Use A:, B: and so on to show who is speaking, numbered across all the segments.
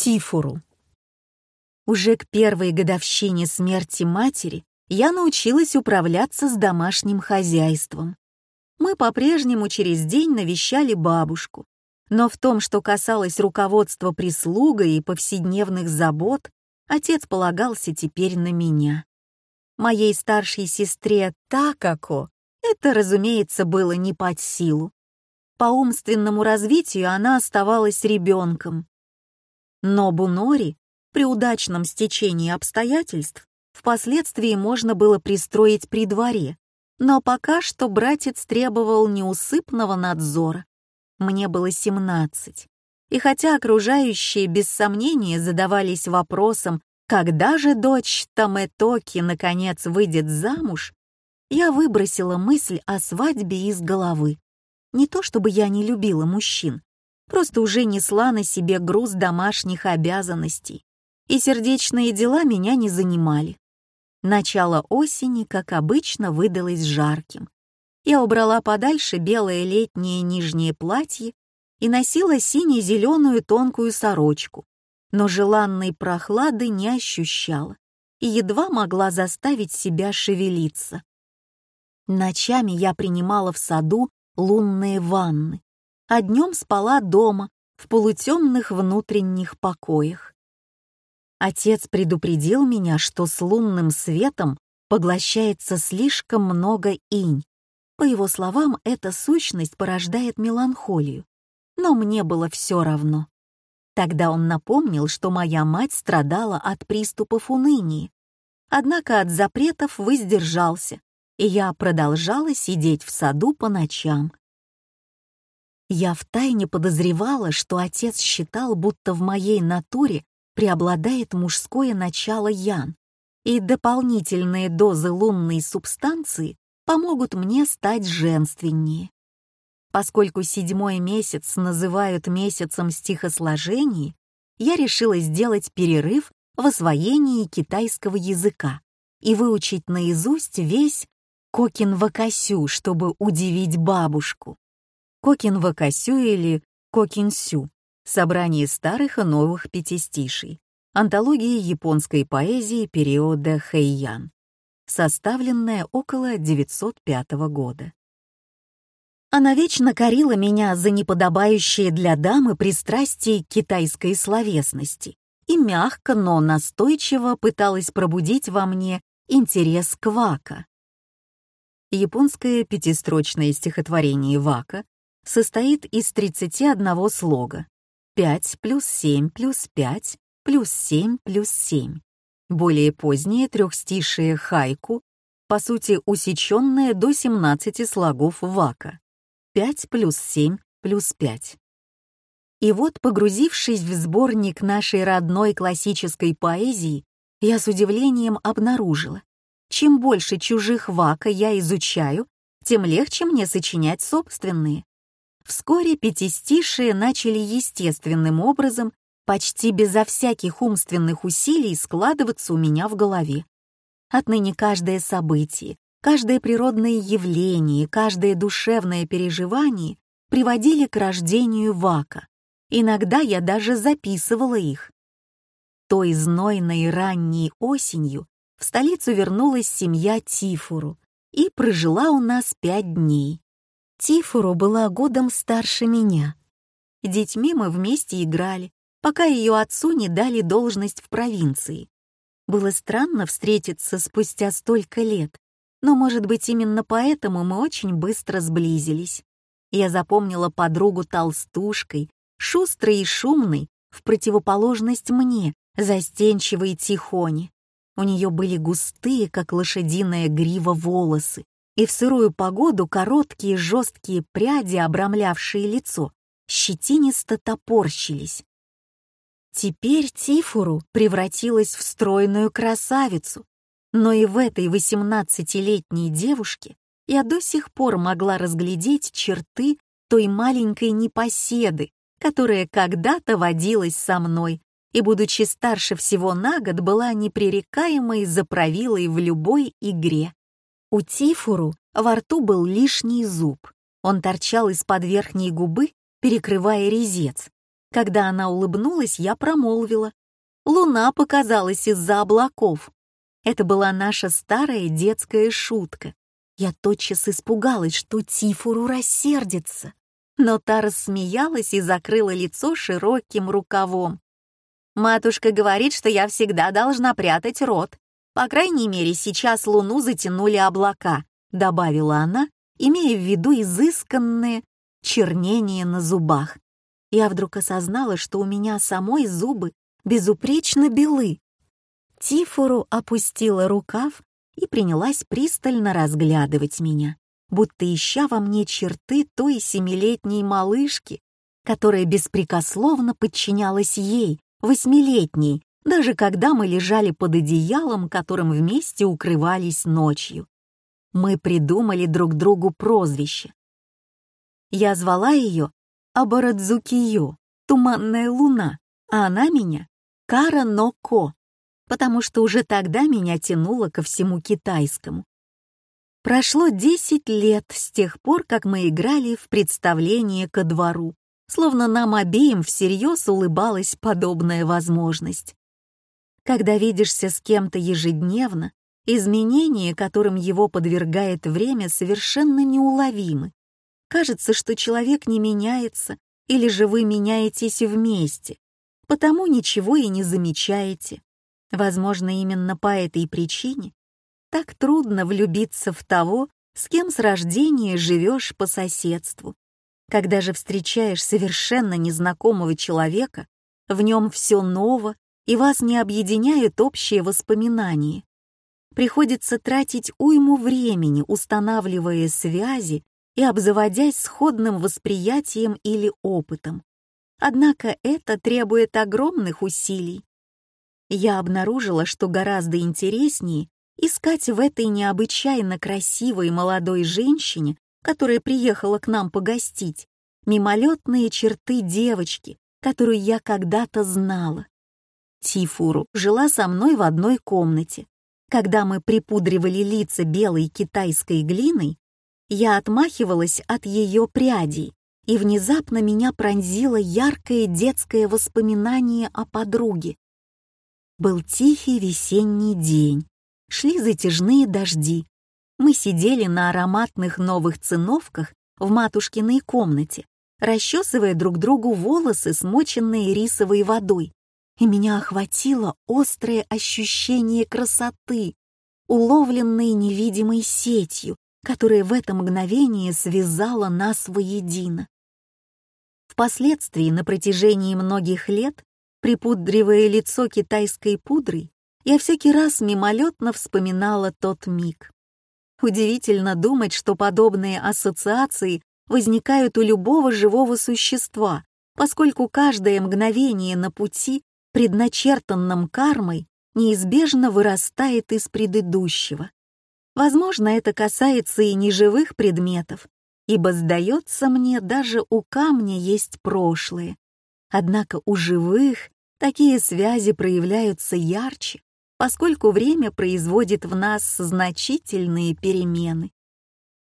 A: Тифуру. Уже к первой годовщине смерти матери я научилась управляться с домашним хозяйством. Мы по-прежнему через день навещали бабушку, но в том, что касалось руководства прислугой и повседневных забот, отец полагался теперь на меня. Моей старшей сестре Такако это, разумеется, было не под силу. По умственному развитию она оставалась ребенком. Но Бунори, при удачном стечении обстоятельств, впоследствии можно было пристроить при дворе, но пока что братец требовал неусыпного надзора. Мне было 17. И хотя окружающие без сомнения задавались вопросом, когда же дочь Таметоки наконец выйдет замуж, я выбросила мысль о свадьбе из головы. Не то чтобы я не любила мужчин, просто уже несла на себе груз домашних обязанностей, и сердечные дела меня не занимали. Начало осени, как обычно, выдалось жарким. Я убрала подальше белое летнее нижнее платье и носила сине-зеленую тонкую сорочку, но желанной прохлады не ощущала и едва могла заставить себя шевелиться. Ночами я принимала в саду лунные ванны, а днем спала дома, в полутемных внутренних покоях. Отец предупредил меня, что с лунным светом поглощается слишком много инь. По его словам, эта сущность порождает меланхолию. Но мне было все равно. Тогда он напомнил, что моя мать страдала от приступов уныния. Однако от запретов воздержался, и я продолжала сидеть в саду по ночам, я втайне подозревала, что отец считал, будто в моей натуре преобладает мужское начало ян, и дополнительные дозы лунной субстанции помогут мне стать женственнее. Поскольку седьмой месяц называют месяцем стихосложений, я решила сделать перерыв в освоении китайского языка и выучить наизусть весь Кокин Вакасю, чтобы удивить бабушку. Кокин или Кокинсю — собрание старых и новых пятистишей, антология японской поэзии периода Хэйян, составленная около 905 года. Она вечно корила меня за неподобающие для дамы пристрастие к китайской словесности и мягко, но настойчиво пыталась пробудить во мне интерес к вака. Японское пятистрочное стихотворение вака состоит из 31 слога. 5 плюс 7 плюс 5 плюс 7 плюс 7. Более позднее трехстишие хайку, по сути усеченное до 17 слогов вака. 5 плюс 7 плюс 5. И вот, погрузившись в сборник нашей родной классической поэзии, я с удивлением обнаружила, чем больше чужих вака я изучаю, тем легче мне сочинять собственные. Вскоре пятистишие начали естественным образом, почти безо всяких умственных усилий складываться у меня в голове. Отныне каждое событие, каждое природное явление, каждое душевное переживание приводили к рождению вака. Иногда я даже записывала их. Той знойной ранней осенью в столицу вернулась семья Тифуру и прожила у нас пять дней. Тифуру была годом старше меня. Детьми мы вместе играли, пока ее отцу не дали должность в провинции. Было странно встретиться спустя столько лет, но, может быть, именно поэтому мы очень быстро сблизились. Я запомнила подругу толстушкой, шустрой и шумной, в противоположность мне, застенчивой тихоне. У нее были густые, как лошадиная грива, волосы, и в сырую погоду короткие жесткие пряди, обрамлявшие лицо, щетинисто топорщились. Теперь Тифуру превратилась в стройную красавицу, но и в этой восемнадцатилетней девушке я до сих пор могла разглядеть черты той маленькой непоседы, которая когда-то водилась со мной и, будучи старше всего на год, была непререкаемой заправилой в любой игре. У Тифуру во рту был лишний зуб. Он торчал из-под верхней губы, перекрывая резец. Когда она улыбнулась, я промолвила. Луна показалась из-за облаков. Это была наша старая детская шутка. Я тотчас испугалась, что Тифуру рассердится. Но та рассмеялась и закрыла лицо широким рукавом. «Матушка говорит, что я всегда должна прятать рот. По крайней мере, сейчас луну затянули облака», — добавила она, имея в виду изысканное чернение на зубах. Я вдруг осознала, что у меня самой зубы безупречно белы. Тифуру опустила рукав и принялась пристально разглядывать меня, будто ища во мне черты той семилетней малышки, которая беспрекословно подчинялась ей, восьмилетней, даже когда мы лежали под одеялом, которым вместе укрывались ночью. Мы придумали друг другу прозвище. Я звала ее Абарадзукиё, туманная луна, а она меня Кара Ноко, потому что уже тогда меня тянуло ко всему китайскому. Прошло 10 лет с тех пор, как мы играли в представление ко двору, словно нам обеим всерьез улыбалась подобная возможность. Когда видишься с кем-то ежедневно, изменения, которым его подвергает время, совершенно неуловимы. Кажется, что человек не меняется, или же вы меняетесь вместе, потому ничего и не замечаете. Возможно, именно по этой причине так трудно влюбиться в того, с кем с рождения живешь по соседству. Когда же встречаешь совершенно незнакомого человека, в нем все ново, и вас не объединяют общие воспоминания. Приходится тратить уйму времени, устанавливая связи и обзаводясь сходным восприятием или опытом. Однако это требует огромных усилий. Я обнаружила, что гораздо интереснее искать в этой необычайно красивой молодой женщине, которая приехала к нам погостить, мимолетные черты девочки, которую я когда-то знала. Тифуру жила со мной в одной комнате. Когда мы припудривали лица белой китайской глиной, я отмахивалась от ее прядей, и внезапно меня пронзило яркое детское воспоминание о подруге. Был тихий весенний день, шли затяжные дожди. Мы сидели на ароматных новых циновках в матушкиной комнате, расчесывая друг другу волосы, смоченные рисовой водой, и меня охватило острое ощущение красоты, уловленной невидимой сетью, которая в это мгновение связала нас воедино. Впоследствии, на протяжении многих лет, припудривая лицо китайской пудрой, я всякий раз мимолетно вспоминала тот миг. Удивительно думать, что подобные ассоциации возникают у любого живого существа, поскольку каждое мгновение на пути, предначертанном кармой, неизбежно вырастает из предыдущего. Возможно, это касается и неживых предметов, ибо, сдается мне, даже у камня есть прошлое. Однако у живых такие связи проявляются ярче, поскольку время производит в нас значительные перемены.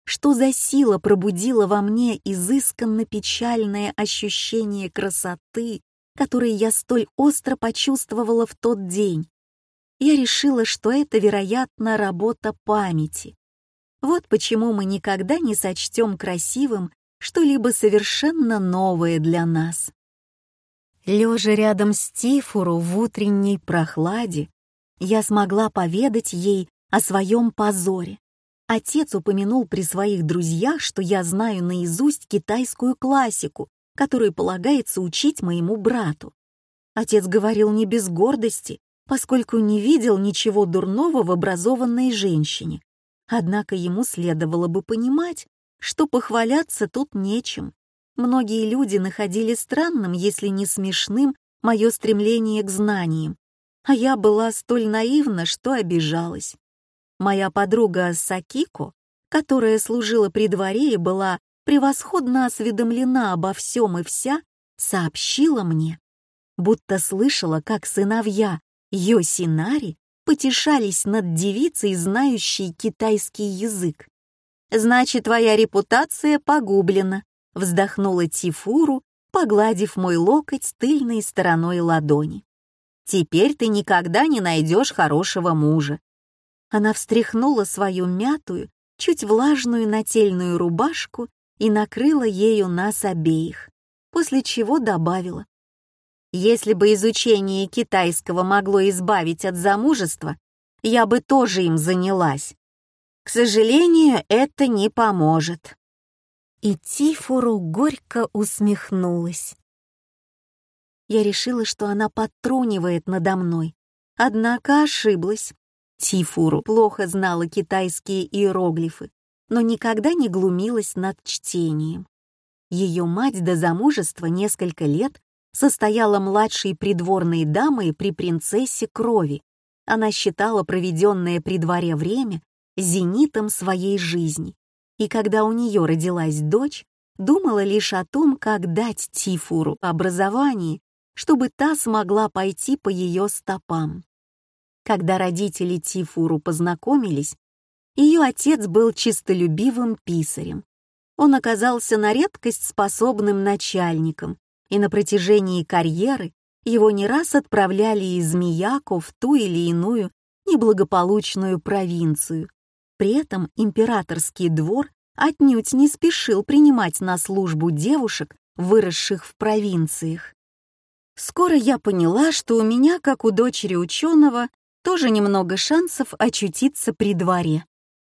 A: Что за сила пробудила во мне изысканно печальное ощущение красоты, которое я столь остро почувствовала в тот день? я решила, что это, вероятно, работа памяти. Вот почему мы никогда не сочтем красивым что-либо совершенно новое для нас. Лежа рядом с Тифуру в утренней прохладе, я смогла поведать ей о своем позоре. Отец упомянул при своих друзьях, что я знаю наизусть китайскую классику, которую полагается учить моему брату. Отец говорил не без гордости, поскольку не видел ничего дурного в образованной женщине. Однако ему следовало бы понимать, что похваляться тут нечем. Многие люди находили странным, если не смешным, мое стремление к знаниям, а я была столь наивна, что обижалась. Моя подруга Сакико, которая служила при дворе и была превосходно осведомлена обо всем и вся, сообщила мне, будто слышала, как сыновья Йосинари потешались над девицей, знающей китайский язык. «Значит, твоя репутация погублена», — вздохнула Тифуру, погладив мой локоть тыльной стороной ладони. «Теперь ты никогда не найдешь хорошего мужа». Она встряхнула свою мятую, чуть влажную нательную рубашку и накрыла ею нас обеих, после чего добавила. «Если бы изучение китайского могло избавить от замужества, я бы тоже им занялась. К сожалению, это не поможет». И Тифуру горько усмехнулась. Я решила, что она подтрунивает надо мной, однако ошиблась. Тифуру плохо знала китайские иероглифы, но никогда не глумилась над чтением. Ее мать до замужества несколько лет состояла младшей придворной дамой при принцессе крови. Она считала проведенное при дворе время зенитом своей жизни, и когда у нее родилась дочь, думала лишь о том, как дать Тифуру образование, чтобы та смогла пойти по ее стопам. Когда родители Тифуру познакомились, ее отец был чистолюбивым писарем. Он оказался на редкость способным начальником, и на протяжении карьеры его не раз отправляли из Мияко в ту или иную неблагополучную провинцию. При этом императорский двор отнюдь не спешил принимать на службу девушек, выросших в провинциях. Скоро я поняла, что у меня, как у дочери ученого, тоже немного шансов очутиться при дворе.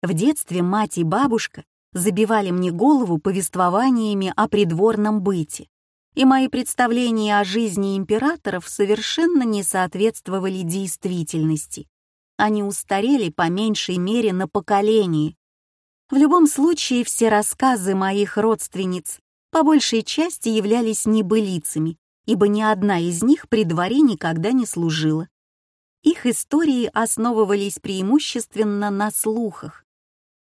A: В детстве мать и бабушка забивали мне голову повествованиями о придворном быте, и мои представления о жизни императоров совершенно не соответствовали действительности. Они устарели по меньшей мере на поколении. В любом случае, все рассказы моих родственниц по большей части являлись небылицами, ибо ни одна из них при дворе никогда не служила. Их истории основывались преимущественно на слухах,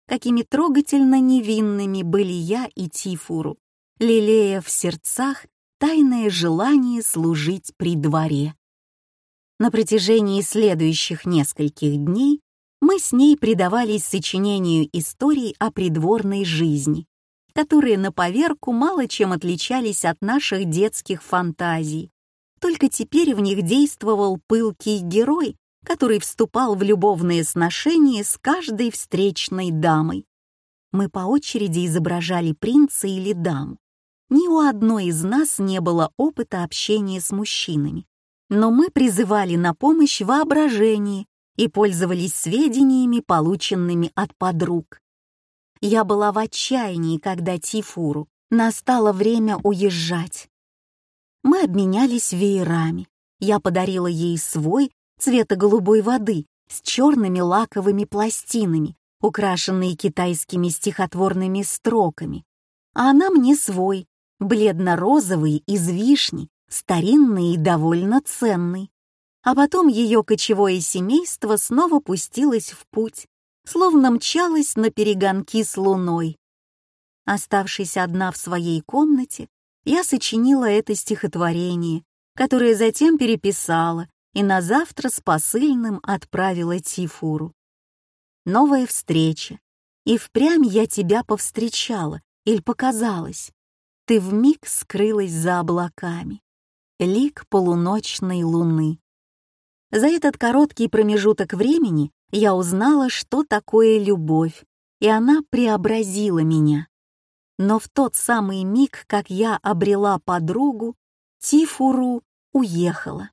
A: какими трогательно невинными были я и Тифуру, лелея в сердцах тайное желание служить при дворе. На протяжении следующих нескольких дней мы с ней предавались сочинению историй о придворной жизни, которые на поверку мало чем отличались от наших детских фантазий. Только теперь в них действовал пылкий герой, который вступал в любовные сношения с каждой встречной дамой. Мы по очереди изображали принца или даму. Ни у одной из нас не было опыта общения с мужчинами, но мы призывали на помощь воображение и пользовались сведениями, полученными от подруг. Я была в отчаянии, когда Тифуру настало время уезжать. Мы обменялись веерами. Я подарила ей свой цвета голубой воды с черными лаковыми пластинами, украшенные китайскими стихотворными строками, а она мне свой, бледно-розовый, из вишни, старинный и довольно ценный. А потом ее кочевое семейство снова пустилось в путь, словно мчалось на перегонки с луной. Оставшись одна в своей комнате, я сочинила это стихотворение, которое затем переписала и на завтра с посыльным отправила Тифуру. Новая встреча. И впрямь я тебя повстречала, или показалось. Ты вмиг скрылась за облаками. Лик полуночной луны. За этот короткий промежуток времени я узнала, что такое любовь, и она преобразила меня. Но в тот самый миг, как я обрела подругу, Тифуру уехала.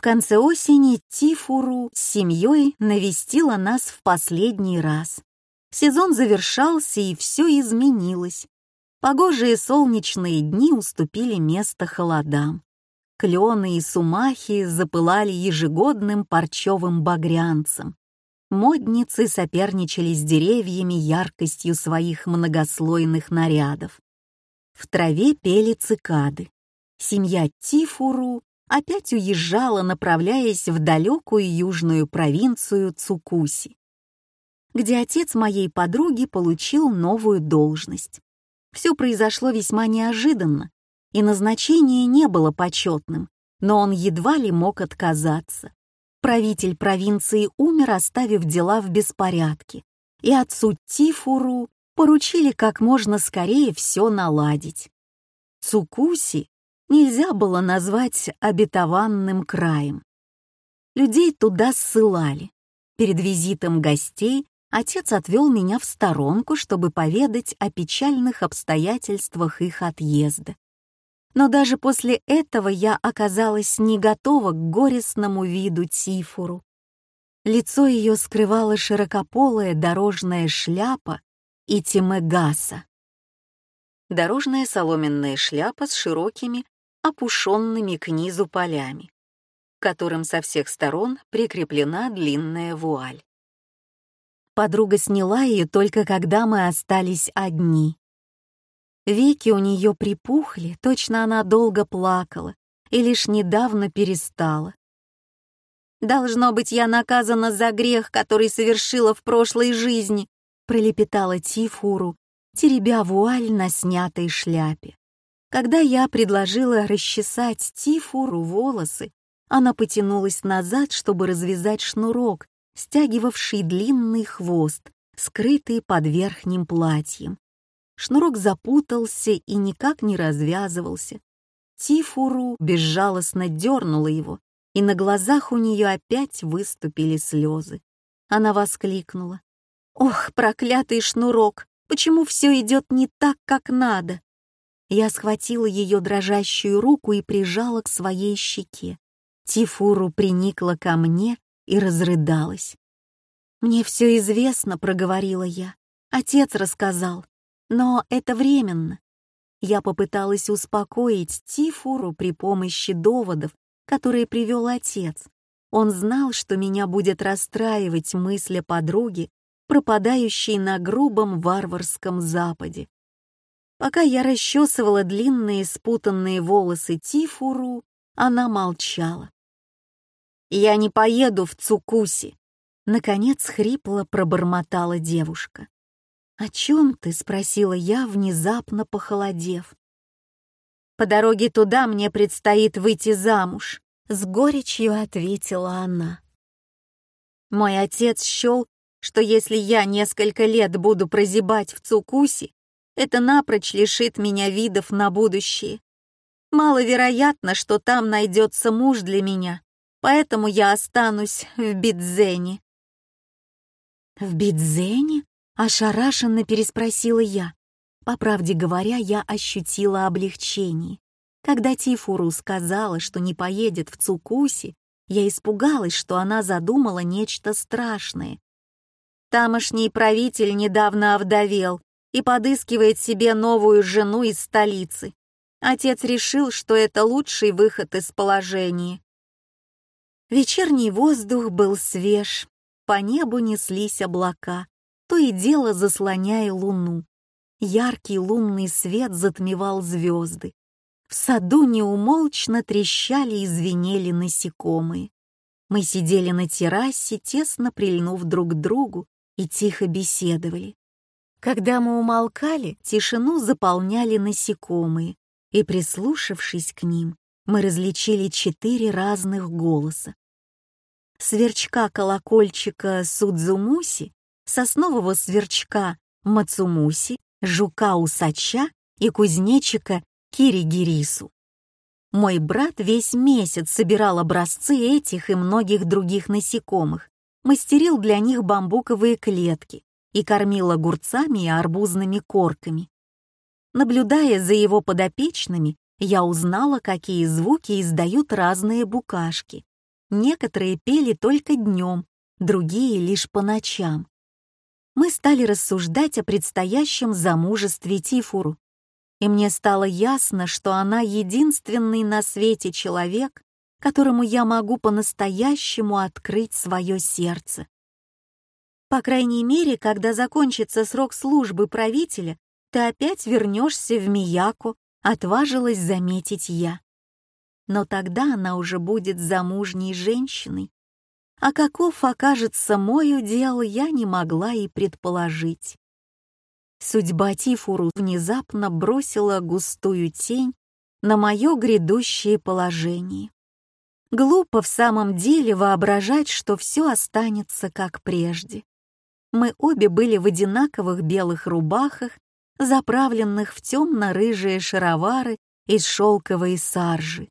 A: В конце осени Тифуру с семьей навестила нас в последний раз. Сезон завершался, и все изменилось. Погожие солнечные дни уступили место холодам. Клены и сумахи запылали ежегодным парчевым багрянцем. Модницы соперничали с деревьями яркостью своих многослойных нарядов. В траве пели цикады. Семья Тифуру опять уезжала, направляясь в далекую южную провинцию Цукуси, где отец моей подруги получил новую должность. Все произошло весьма неожиданно, и назначение не было почетным, но он едва ли мог отказаться. Правитель провинции умер, оставив дела в беспорядке, и отцу Тифуру поручили как можно скорее все наладить. Цукуси нельзя было назвать обетованным краем. Людей туда ссылали. Перед визитом гостей отец отвел меня в сторонку, чтобы поведать о печальных обстоятельствах их отъезда. Но даже после этого я оказалась не готова к горестному виду Тифуру. Лицо ее скрывала широкополая дорожная шляпа и тимегаса. Дорожная соломенная шляпа с широкими, опушенными к низу полями, которым со всех сторон прикреплена длинная вуаль. Подруга сняла ее только когда мы остались одни. Веки у нее припухли, точно она долго плакала и лишь недавно перестала. «Должно быть, я наказана за грех, который совершила в прошлой жизни», пролепетала Тифуру, теребя вуаль на снятой шляпе. Когда я предложила расчесать Тифуру волосы, она потянулась назад, чтобы развязать шнурок, стягивавший длинный хвост, скрытый под верхним платьем. Шнурок запутался и никак не развязывался. Тифуру безжалостно дернула его, и на глазах у нее опять выступили слезы. Она воскликнула. «Ох, проклятый шнурок! Почему все идет не так, как надо?» Я схватила ее дрожащую руку и прижала к своей щеке. Тифуру приникла ко мне и разрыдалась. «Мне все известно», — проговорила я. «Отец рассказал. Но это временно». Я попыталась успокоить Тифуру при помощи доводов, которые привел отец. Он знал, что меня будет расстраивать мысль о подруге, пропадающей на грубом варварском западе. Пока я расчесывала длинные спутанные волосы Тифуру, она молчала. «Я не поеду в Цукуси», — наконец хрипло пробормотала девушка. «О чем ты?» — спросила я, внезапно похолодев. «По дороге туда мне предстоит выйти замуж», — с горечью ответила она. Мой отец счел, что если я несколько лет буду прозябать в Цукуси, это напрочь лишит меня видов на будущее. Маловероятно, что там найдется муж для меня, поэтому я останусь в Бидзене». «В Бидзене?» — ошарашенно переспросила я. По правде говоря, я ощутила облегчение. Когда Тифуру сказала, что не поедет в Цукуси, я испугалась, что она задумала нечто страшное. Тамошний правитель недавно овдовел и подыскивает себе новую жену из столицы. Отец решил, что это лучший выход из положения. Вечерний воздух был свеж, по небу неслись облака, то и дело заслоняя луну. Яркий лунный свет затмевал звезды. В саду неумолчно трещали и звенели насекомые. Мы сидели на террасе, тесно прильнув друг к другу, и тихо беседовали. Когда мы умолкали, тишину заполняли насекомые, и, прислушавшись к ним, мы различили четыре разных голоса сверчка-колокольчика Судзумуси, соснового сверчка Мацумуси, жука-усача и кузнечика Киригирису. Мой брат весь месяц собирал образцы этих и многих других насекомых, мастерил для них бамбуковые клетки и кормил огурцами и арбузными корками. Наблюдая за его подопечными, я узнала, какие звуки издают разные букашки. Некоторые пели только днем, другие лишь по ночам. Мы стали рассуждать о предстоящем замужестве Тифуру, и мне стало ясно, что она единственный на свете человек, которому я могу по-настоящему открыть свое сердце. По крайней мере, когда закончится срок службы правителя, ты опять вернешься в Мияку, отважилась заметить я но тогда она уже будет замужней женщиной. А каков окажется мой удел, я не могла и предположить. Судьба Тифуру внезапно бросила густую тень на мое грядущее положение. Глупо в самом деле воображать, что все останется как прежде. Мы обе были в одинаковых белых рубахах, заправленных в темно-рыжие шаровары из шелковой саржи.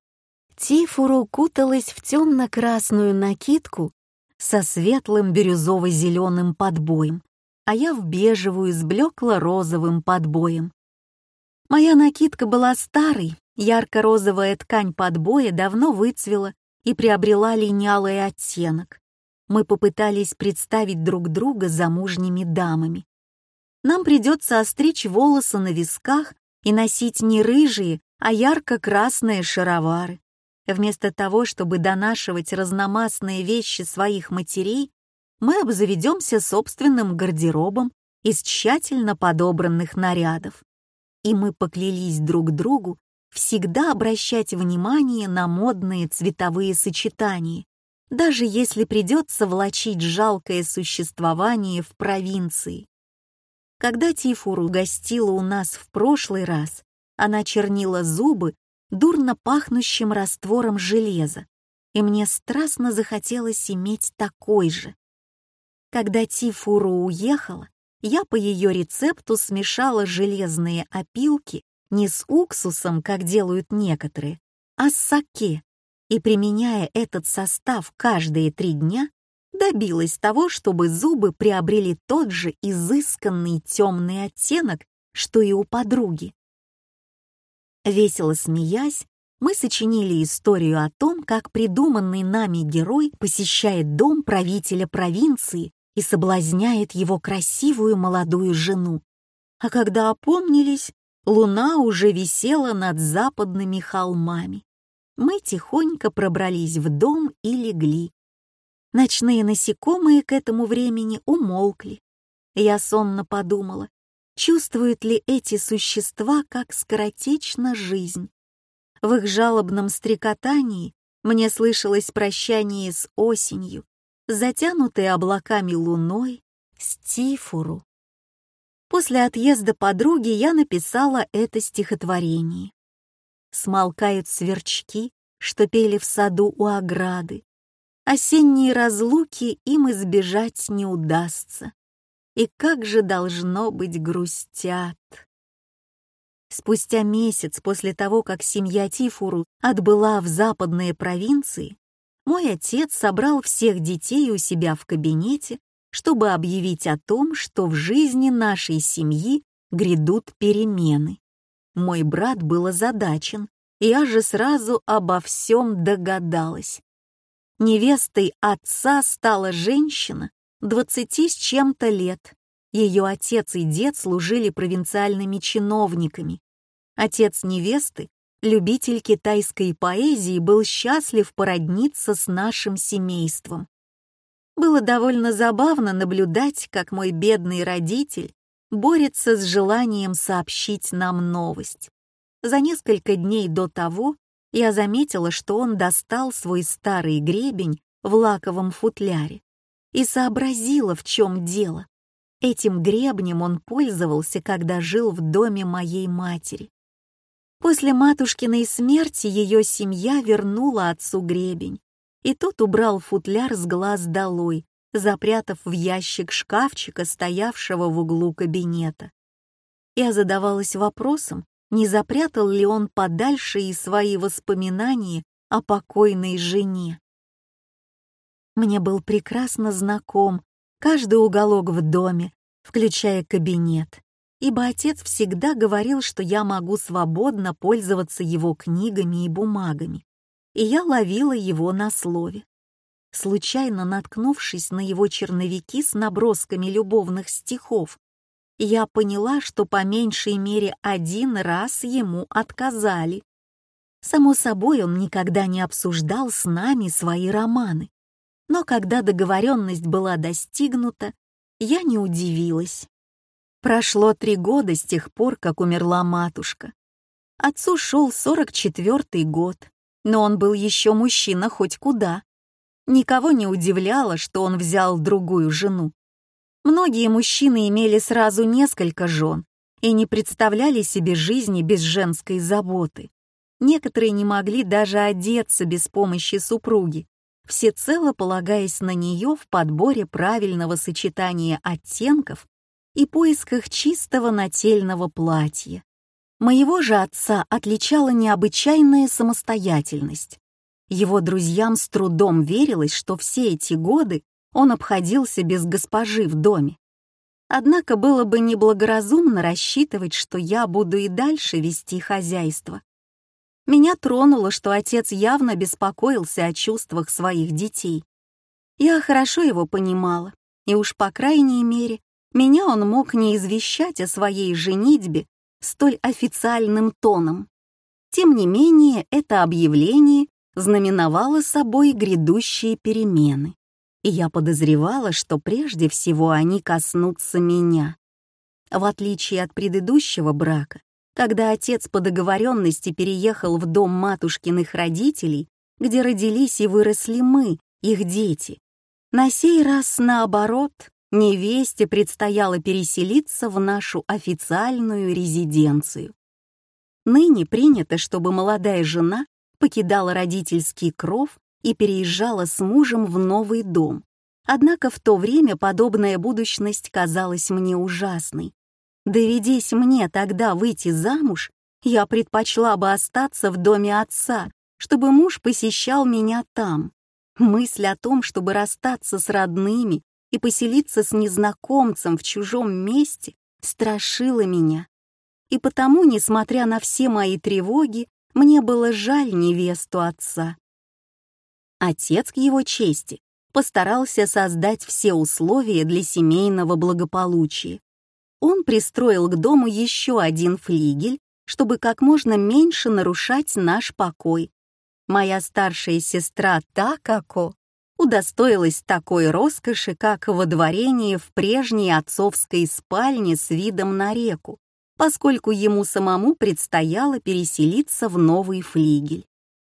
A: Тифуру куталась в темно-красную накидку со светлым бирюзово-зеленым подбоем, а я в бежевую с блекло-розовым подбоем. Моя накидка была старой, ярко-розовая ткань подбоя давно выцвела и приобрела линялый оттенок. Мы попытались представить друг друга замужними дамами. Нам придется остричь волосы на висках и носить не рыжие, а ярко-красные шаровары. Вместо того, чтобы донашивать разномастные вещи своих матерей, мы обзаведемся собственным гардеробом из тщательно подобранных нарядов. И мы поклялись друг другу всегда обращать внимание на модные цветовые сочетания, даже если придется влачить жалкое существование в провинции. Когда Тифуру гостила у нас в прошлый раз, она чернила зубы дурно пахнущим раствором железа, и мне страстно захотелось иметь такой же. Когда Тифуру уехала, я по ее рецепту смешала железные опилки не с уксусом, как делают некоторые, а с саке, и, применяя этот состав каждые три дня, добилась того, чтобы зубы приобрели тот же изысканный темный оттенок, что и у подруги. Весело смеясь, мы сочинили историю о том, как придуманный нами герой посещает дом правителя провинции и соблазняет его красивую молодую жену. А когда опомнились, луна уже висела над западными холмами. Мы тихонько пробрались в дом и легли, Ночные насекомые к этому времени умолкли. Я сонно подумала, чувствуют ли эти существа, как скоротечна жизнь. В их жалобном стрекотании мне слышалось прощание с осенью, затянутой облаками луной, с Тифуру. После отъезда подруги я написала это стихотворение. Смолкают сверчки, что пели в саду у ограды, Осенние разлуки им избежать не удастся. И как же должно быть грустят. Спустя месяц после того, как семья Тифуру отбыла в западные провинции, мой отец собрал всех детей у себя в кабинете, чтобы объявить о том, что в жизни нашей семьи грядут перемены. Мой брат был озадачен, я же сразу обо всем догадалась. Невестой отца стала женщина двадцати с чем-то лет. Ее отец и дед служили провинциальными чиновниками. Отец невесты, любитель китайской поэзии, был счастлив породниться с нашим семейством. Было довольно забавно наблюдать, как мой бедный родитель борется с желанием сообщить нам новость. За несколько дней до того я заметила, что он достал свой старый гребень в лаковом футляре и сообразила, в чем дело. Этим гребнем он пользовался, когда жил в доме моей матери. После матушкиной смерти ее семья вернула отцу гребень, и тот убрал футляр с глаз долой, запрятав в ящик шкафчика, стоявшего в углу кабинета. Я задавалась вопросом, не запрятал ли он подальше и свои воспоминания о покойной жене. Мне был прекрасно знаком каждый уголок в доме, включая кабинет, ибо отец всегда говорил, что я могу свободно пользоваться его книгами и бумагами, и я ловила его на слове. Случайно наткнувшись на его черновики с набросками любовных стихов, я поняла, что по меньшей мере один раз ему отказали. Само собой, он никогда не обсуждал с нами свои романы. Но когда договоренность была достигнута, я не удивилась. Прошло три года с тех пор, как умерла матушка. Отцу шел 44-й год, но он был еще мужчина хоть куда. Никого не удивляло, что он взял другую жену. Многие мужчины имели сразу несколько жен и не представляли себе жизни без женской заботы. Некоторые не могли даже одеться без помощи супруги, всецело полагаясь на нее в подборе правильного сочетания оттенков и поисках чистого нательного платья. Моего же отца отличала необычайная самостоятельность. Его друзьям с трудом верилось, что все эти годы он обходился без госпожи в доме. Однако было бы неблагоразумно рассчитывать, что я буду и дальше вести хозяйство. Меня тронуло, что отец явно беспокоился о чувствах своих детей. Я хорошо его понимала, и уж по крайней мере, меня он мог не извещать о своей женитьбе столь официальным тоном. Тем не менее, это объявление знаменовало собой грядущие перемены и я подозревала, что прежде всего они коснутся меня. В отличие от предыдущего брака, когда отец по договоренности переехал в дом матушкиных родителей, где родились и выросли мы, их дети, на сей раз, наоборот, невесте предстояло переселиться в нашу официальную резиденцию. Ныне принято, чтобы молодая жена покидала родительский кров и переезжала с мужем в новый дом. Однако в то время подобная будущность казалась мне ужасной. Доведись мне тогда выйти замуж, я предпочла бы остаться в доме отца, чтобы муж посещал меня там. Мысль о том, чтобы расстаться с родными и поселиться с незнакомцем в чужом месте, страшила меня. И потому, несмотря на все мои тревоги, мне было жаль невесту отца. Отец к его чести постарался создать все условия для семейного благополучия. Он пристроил к дому еще один флигель, чтобы как можно меньше нарушать наш покой. Моя старшая сестра Такако удостоилась такой роскоши, как водворение в прежней отцовской спальне с видом на реку, поскольку ему самому предстояло переселиться в новый флигель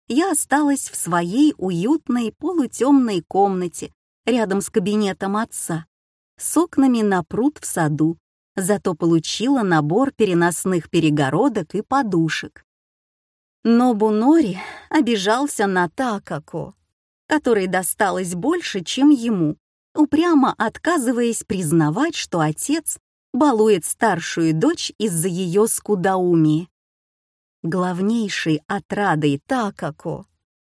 A: я осталась в своей уютной полутемной комнате рядом с кабинетом отца, с окнами на пруд в саду, зато получила набор переносных перегородок и подушек. Но Бунори обижался на Такако, которой досталось больше, чем ему, упрямо отказываясь признавать, что отец балует старшую дочь из-за ее скудоумия. Главнейшей отрадой Такако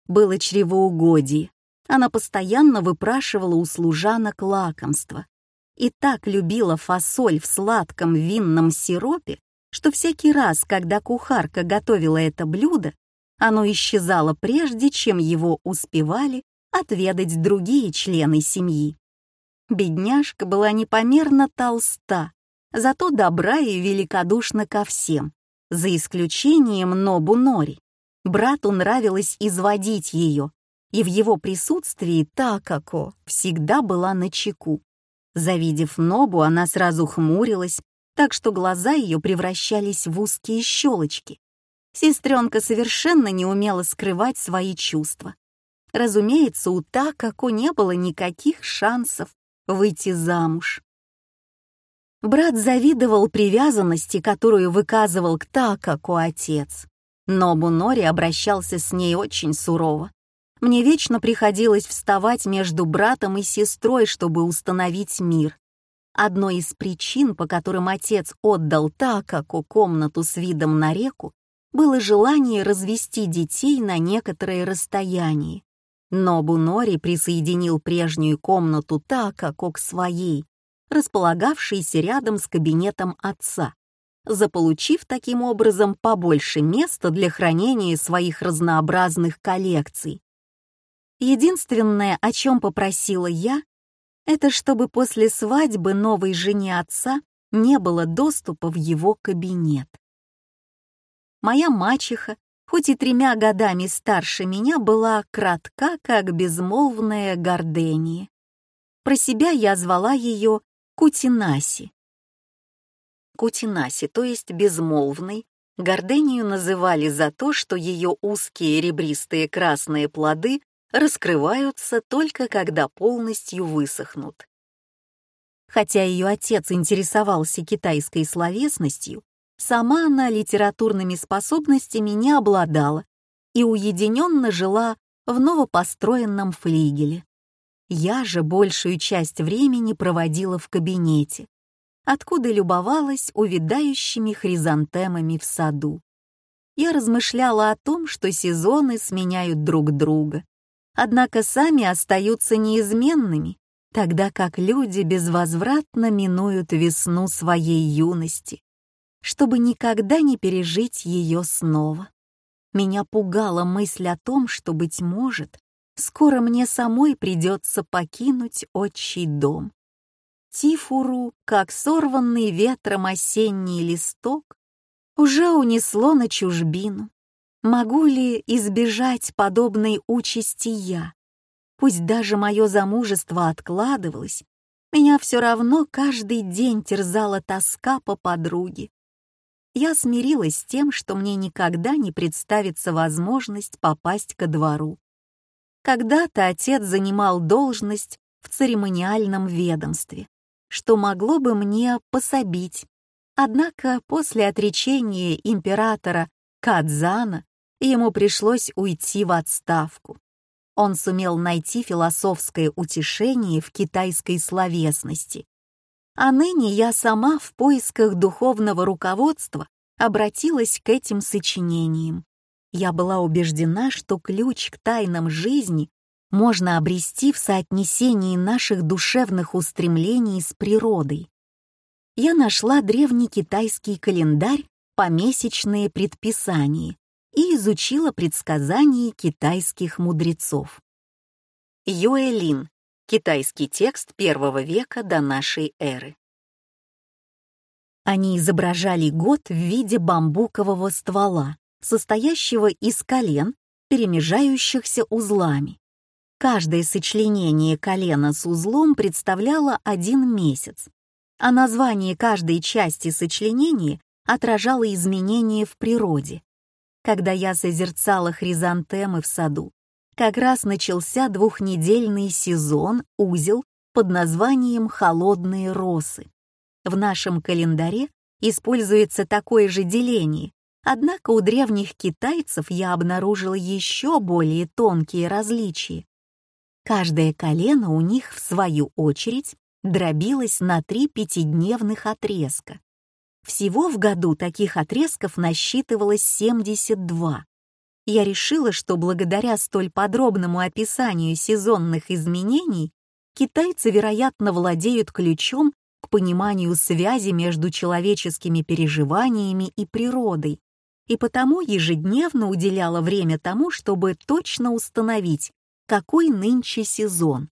A: было чревоугодие. Она постоянно выпрашивала у служанок лакомства и так любила фасоль в сладком винном сиропе, что всякий раз, когда кухарка готовила это блюдо, оно исчезало прежде, чем его успевали отведать другие члены семьи. Бедняжка была непомерно толста, зато добра и великодушна ко всем, за исключением Нобу Нори. Брату нравилось изводить ее, и в его присутствии Такако всегда была на чеку. Завидев Нобу, она сразу хмурилась, так что глаза ее превращались в узкие щелочки. Сестренка совершенно не умела скрывать свои чувства. Разумеется, у Такако не было никаких шансов выйти замуж. Брат завидовал привязанности, которую выказывал к Такаку отец. Но Бунори обращался с ней очень сурово. Мне вечно приходилось вставать между братом и сестрой, чтобы установить мир. Одной из причин, по которым отец отдал Такаку комнату с видом на реку, было желание развести детей на некоторое расстояние. Но Бунори присоединил прежнюю комнату Такаку к своей, располагавшийся рядом с кабинетом отца, заполучив таким образом побольше места для хранения своих разнообразных коллекций. Единственное, о чем попросила я, это чтобы после свадьбы новой жене отца не было доступа в его кабинет. Моя мачеха, хоть и тремя годами старше меня, была кратка, как безмолвная гордение. Про себя я звала ее Кутинаси. Кутинаси, то есть безмолвный, гордынью называли за то, что ее узкие ребристые красные плоды раскрываются только когда полностью высохнут. Хотя ее отец интересовался китайской словесностью, сама она литературными способностями не обладала и уединенно жила в новопостроенном флигеле. Я же большую часть времени проводила в кабинете. откуда любовалась увядающими хризантемами в саду. Я размышляла о том, что сезоны сменяют друг друга, однако сами остаются неизменными, тогда как люди безвозвратно минуют весну своей юности, чтобы никогда не пережить ее снова. Меня пугала мысль о том, что, быть может, скоро мне самой придется покинуть отчий дом. Тифуру, как сорванный ветром осенний листок, уже унесло на чужбину. Могу ли избежать подобной участи я? Пусть даже мое замужество откладывалось, меня все равно каждый день терзала тоска по подруге. Я смирилась с тем, что мне никогда не представится возможность попасть ко двору. Когда-то отец занимал должность в церемониальном ведомстве, что могло бы мне пособить. Однако после отречения императора Кадзана ему пришлось уйти в отставку он сумел найти философское утешение в китайской словесности. А ныне я сама в поисках духовного руководства обратилась к этим сочинениям. Я была убеждена, что ключ к тайнам жизни можно обрести в соотнесении наших душевных устремлений с природой. Я нашла древний китайский календарь «Помесячные предписания» и изучила предсказания китайских мудрецов. Юэлин. Китайский текст первого века до нашей эры. Они изображали год в виде бамбукового ствола, состоящего из колен, перемежающихся узлами. Каждое сочленение колена с узлом представляло один месяц, а название каждой части сочленения отражало изменения в природе когда я созерцала хризантемы в саду. Как раз начался двухнедельный сезон, узел под названием «Холодные росы». В нашем календаре используется такое же деление, однако у древних китайцев я обнаружила еще более тонкие различия. Каждое колено у них, в свою очередь, дробилось на три пятидневных отрезка. Всего в году таких отрезков насчитывалось 72. Я решила, что благодаря столь подробному описанию сезонных изменений китайцы, вероятно, владеют ключом к пониманию связи между человеческими переживаниями и природой, и потому ежедневно уделяла время тому, чтобы точно установить, какой нынче сезон.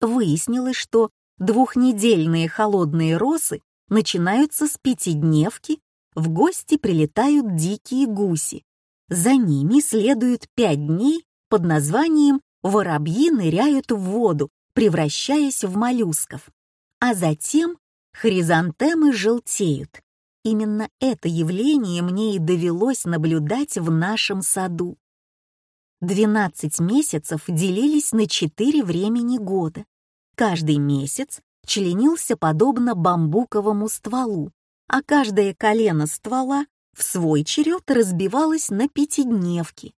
A: Выяснилось, что двухнедельные холодные росы начинаются с пятидневки, в гости прилетают дикие гуси. За ними следуют пять дней под названием «Воробьи ныряют в воду, превращаясь в моллюсков». А затем хризантемы желтеют. Именно это явление мне и довелось наблюдать в нашем саду. 12 месяцев делились на 4 времени года. Каждый месяц членился подобно бамбуковому стволу, а каждое колено ствола в свой черед разбивалось на пятидневки.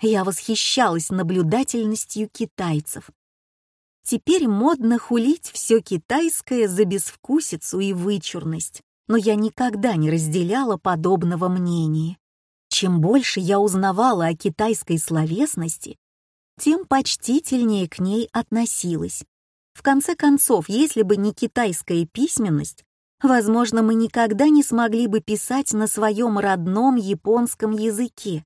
A: Я восхищалась наблюдательностью китайцев. Теперь модно хулить все китайское за безвкусицу и вычурность, но я никогда не разделяла подобного мнения. Чем больше я узнавала о китайской словесности, тем почтительнее к ней относилась. В конце концов, если бы не китайская письменность, возможно, мы никогда не смогли бы писать на своем родном японском языке.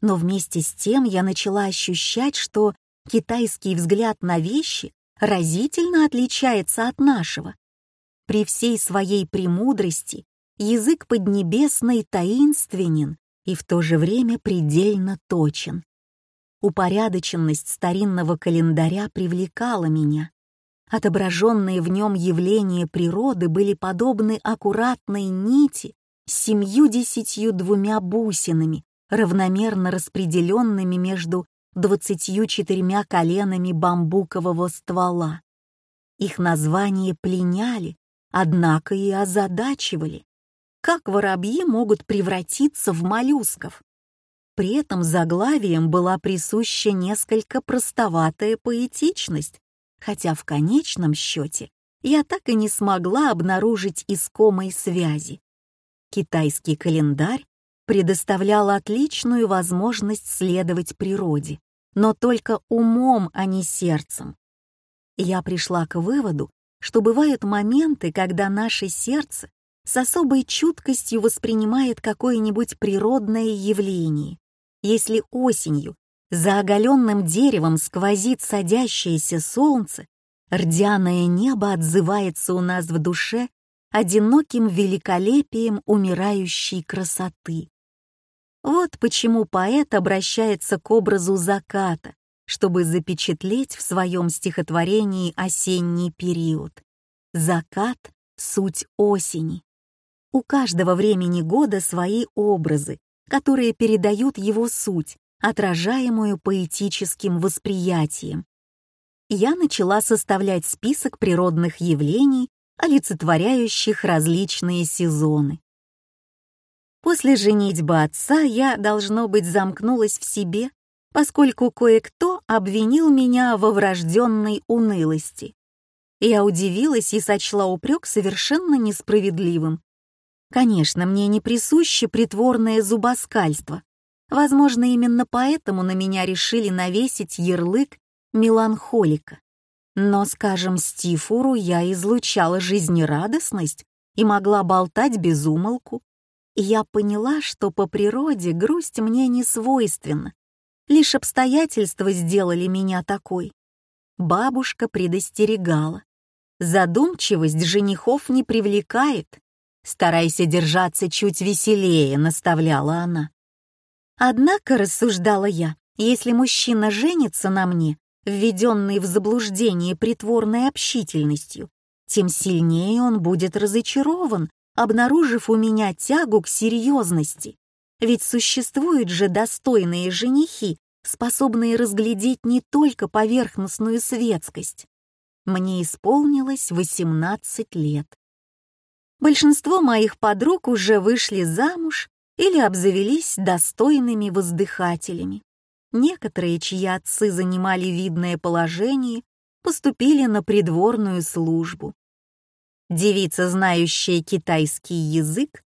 A: Но вместе с тем я начала ощущать, что китайский взгляд на вещи разительно отличается от нашего. При всей своей премудрости язык поднебесный таинственен и в то же время предельно точен. Упорядоченность старинного календаря привлекала меня. Отображенные в нем явления природы были подобны аккуратной нити с семью-десятью двумя бусинами, равномерно распределенными между двадцатью четырьмя коленами бамбукового ствола. Их названия пленяли, однако и озадачивали. Как воробьи могут превратиться в моллюсков? При этом заглавием была присуща несколько простоватая поэтичность, хотя в конечном счете я так и не смогла обнаружить искомой связи. Китайский календарь предоставлял отличную возможность следовать природе, но только умом, а не сердцем. Я пришла к выводу, что бывают моменты, когда наше сердце с особой чуткостью воспринимает какое-нибудь природное явление. Если осенью за оголенным деревом сквозит садящееся солнце, рдяное небо отзывается у нас в душе одиноким великолепием умирающей красоты. Вот почему поэт обращается к образу заката, чтобы запечатлеть в своем стихотворении осенний период. Закат — суть осени. У каждого времени года свои образы, которые передают его суть, отражаемую поэтическим восприятием. Я начала составлять список природных явлений, олицетворяющих различные сезоны. После женитьбы отца я, должно быть, замкнулась в себе, поскольку кое-кто обвинил меня во врожденной унылости. Я удивилась и сочла упрек совершенно несправедливым. Конечно, мне не присуще притворное зубоскальство. Возможно, именно поэтому на меня решили навесить ярлык меланхолика. Но, скажем, Стифуру я излучала жизнерадостность и могла болтать без умолку. И я поняла, что по природе грусть мне не свойственна. Лишь обстоятельства сделали меня такой. Бабушка предостерегала. Задумчивость женихов не привлекает. «Старайся держаться чуть веселее», — наставляла она. Однако, рассуждала я, если мужчина женится на мне, введенный в заблуждение притворной общительностью, тем сильнее он будет разочарован, обнаружив у меня тягу к серьезности. Ведь существуют же достойные женихи, способные разглядеть не только поверхностную светскость. Мне исполнилось 18 лет. Большинство моих подруг уже вышли замуж или обзавелись достойными воздыхателями. Некоторые, чьи отцы занимали видное положение, поступили на придворную службу. Девица, знающая китайский язык,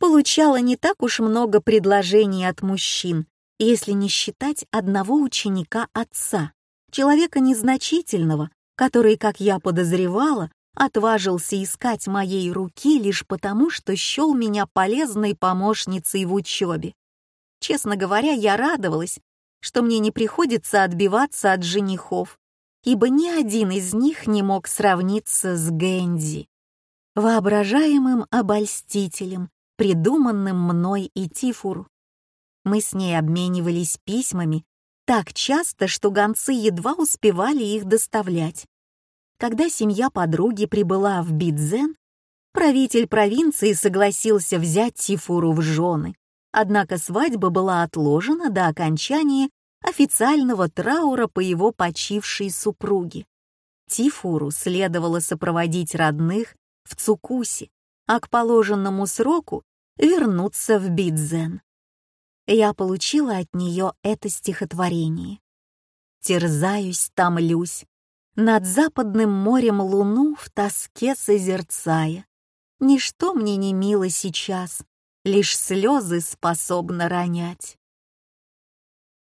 A: получала не так уж много предложений от мужчин, если не считать одного ученика отца, человека незначительного, который, как я подозревала, отважился искать моей руки лишь потому, что счел меня полезной помощницей в учебе. Честно говоря, я радовалась, что мне не приходится отбиваться от женихов, ибо ни один из них не мог сравниться с Гэнди, воображаемым обольстителем, придуманным мной и Тифуру. Мы с ней обменивались письмами так часто, что гонцы едва успевали их доставлять. Когда семья подруги прибыла в Бидзен, правитель провинции согласился взять Тифуру в жены, однако свадьба была отложена до окончания официального траура по его почившей супруге. Тифуру следовало сопроводить родных в Цукуси, а к положенному сроку вернуться в Бидзен. Я получила от нее это стихотворение. «Терзаюсь, томлюсь, над западным морем луну в тоске созерцая. Ничто мне не мило сейчас, лишь слезы способны ронять.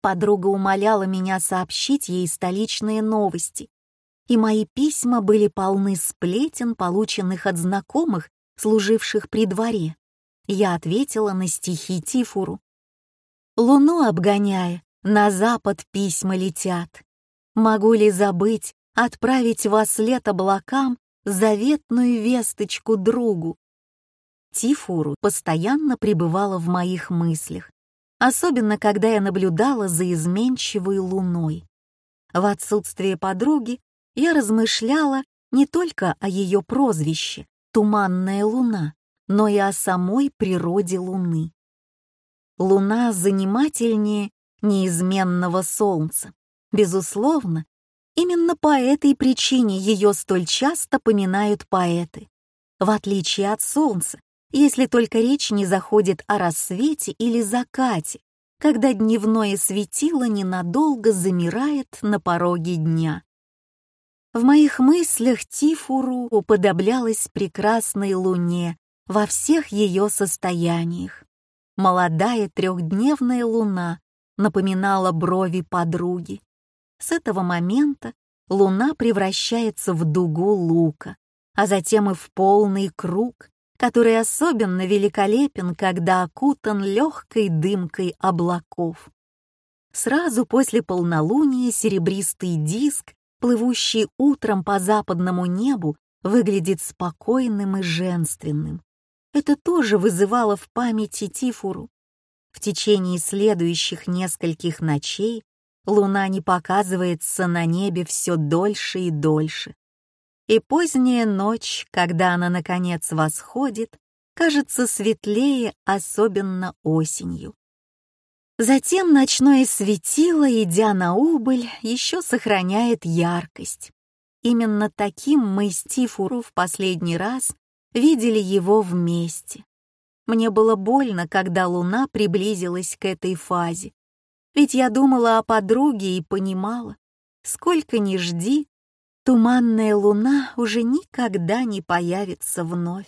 A: Подруга умоляла меня сообщить ей столичные новости, и мои письма были полны сплетен, полученных от знакомых, служивших при дворе. Я ответила на стихи Тифуру. Луну обгоняя, на запад письма летят. Могу ли забыть отправить во след облакам заветную весточку другу. Тифуру постоянно пребывала в моих мыслях, особенно когда я наблюдала за изменчивой луной. В отсутствие подруги я размышляла не только о ее прозвище «Туманная луна», но и о самой природе луны. Луна занимательнее неизменного солнца. Безусловно, Именно по этой причине ее столь часто поминают поэты. В отличие от солнца, если только речь не заходит о рассвете или закате, когда дневное светило ненадолго замирает на пороге дня. В моих мыслях Тифуру уподоблялась прекрасной луне во всех ее состояниях. Молодая трехдневная луна напоминала брови подруги. С этого момента луна превращается в дугу лука, а затем и в полный круг, который особенно великолепен, когда окутан легкой дымкой облаков. Сразу после полнолуния серебристый диск, плывущий утром по западному небу, выглядит спокойным и женственным. Это тоже вызывало в памяти Тифуру. В течение следующих нескольких ночей луна не показывается на небе все дольше и дольше, и поздняя ночь, когда она наконец восходит, кажется светлее, особенно осенью. Затем ночное светило, идя на убыль, еще сохраняет яркость. Именно таким мы с Тифуру в последний раз видели его вместе. Мне было больно, когда луна приблизилась к этой фазе, ведь я думала о подруге и понимала, сколько ни жди, Туманная луна уже никогда не появится вновь.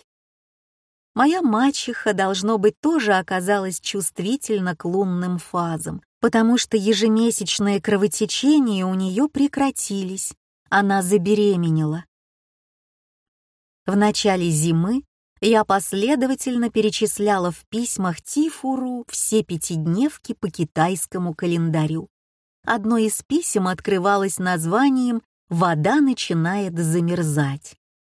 A: Моя мачеха, должно быть, тоже оказалась чувствительна к лунным фазам, потому что ежемесячные кровотечения у нее прекратились, она забеременела. В начале зимы я последовательно перечисляла в письмах Тифуру все пятидневки по китайскому календарю. Одно из писем открывалось названием вода начинает замерзать.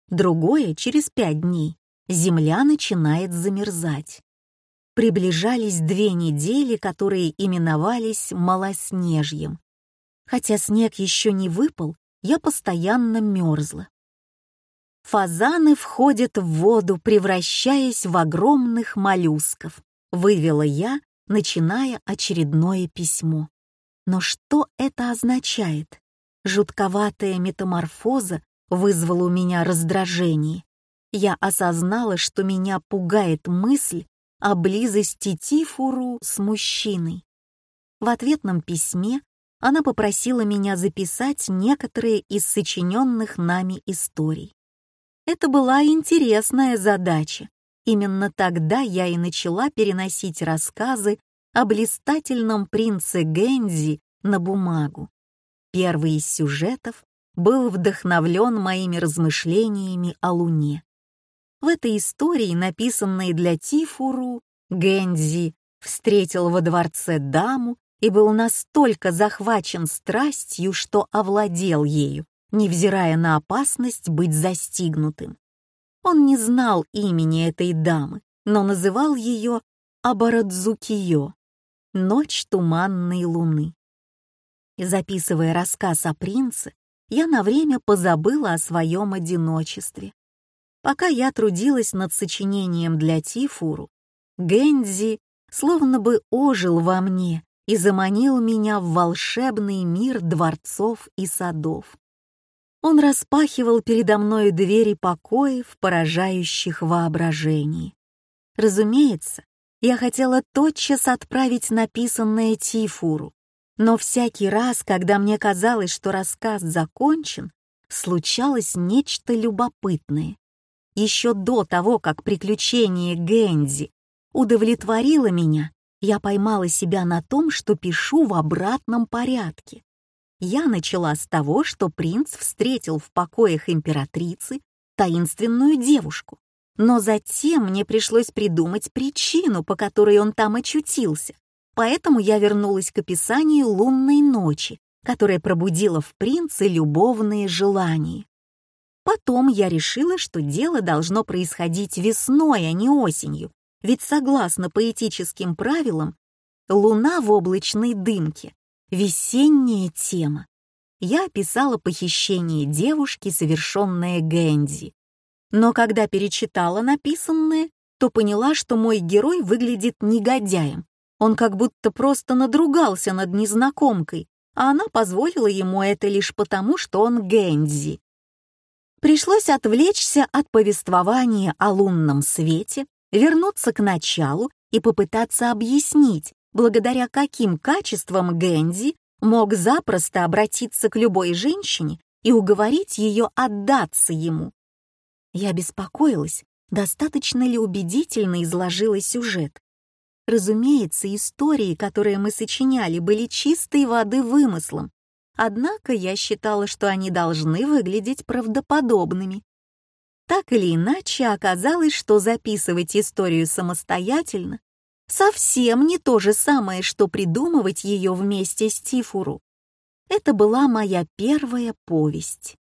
A: Другое — через пять дней земля начинает замерзать. Приближались две недели, которые именовались малоснежьем. Хотя снег еще не выпал, я постоянно мерзла. Фазаны входят в воду, превращаясь в огромных моллюсков, вывела я, начиная очередное письмо. Но что это означает? Жутковатая метаморфоза вызвала у меня раздражение. Я осознала, что меня пугает мысль о близости Тифуру с мужчиной. В ответном письме она попросила меня записать некоторые из сочиненных нами историй. Это была интересная задача. Именно тогда я и начала переносить рассказы о блистательном принце Гензи на бумагу. Первый из сюжетов был вдохновлен моими размышлениями о Луне. В этой истории, написанной для Тифуру, Гензи встретил во дворце даму и был настолько захвачен страстью, что овладел ею, невзирая на опасность быть застигнутым. Он не знал имени этой дамы, но называл ее Абарадзукиё — «Ночь туманной луны». Записывая рассказ о принце, я на время позабыла о своем одиночестве. Пока я трудилась над сочинением для Тифуру, Гэнзи словно бы ожил во мне и заманил меня в волшебный мир дворцов и садов. Он распахивал передо мной двери покоев, поражающих воображение. Разумеется, я хотела тотчас отправить написанное Тифуру, но всякий раз, когда мне казалось, что рассказ закончен, случалось нечто любопытное. Еще до того, как приключение Гэнзи удовлетворило меня, я поймала себя на том, что пишу в обратном порядке. Я начала с того, что принц встретил в покоях императрицы таинственную девушку. Но затем мне пришлось придумать причину, по которой он там очутился. Поэтому я вернулась к описанию лунной ночи, которая пробудила в принце любовные желания. Потом я решила, что дело должно происходить весной, а не осенью, ведь согласно поэтическим правилам, луна в облачной дымке — весенняя тема. Я описала похищение девушки, совершенное Гэнди. Но когда перечитала написанное, то поняла, что мой герой выглядит негодяем, он как будто просто надругался над незнакомкой, а она позволила ему это лишь потому, что он Гэнзи. Пришлось отвлечься от повествования о лунном свете, вернуться к началу и попытаться объяснить, благодаря каким качествам Гэнзи мог запросто обратиться к любой женщине и уговорить ее отдаться ему. Я беспокоилась, достаточно ли убедительно изложила сюжет. Разумеется, истории, которые мы сочиняли, были чистой воды вымыслом, однако я считала, что они должны выглядеть правдоподобными. Так или иначе, оказалось, что записывать историю самостоятельно совсем не то же самое, что придумывать ее вместе с Тифуру. Это была моя первая повесть.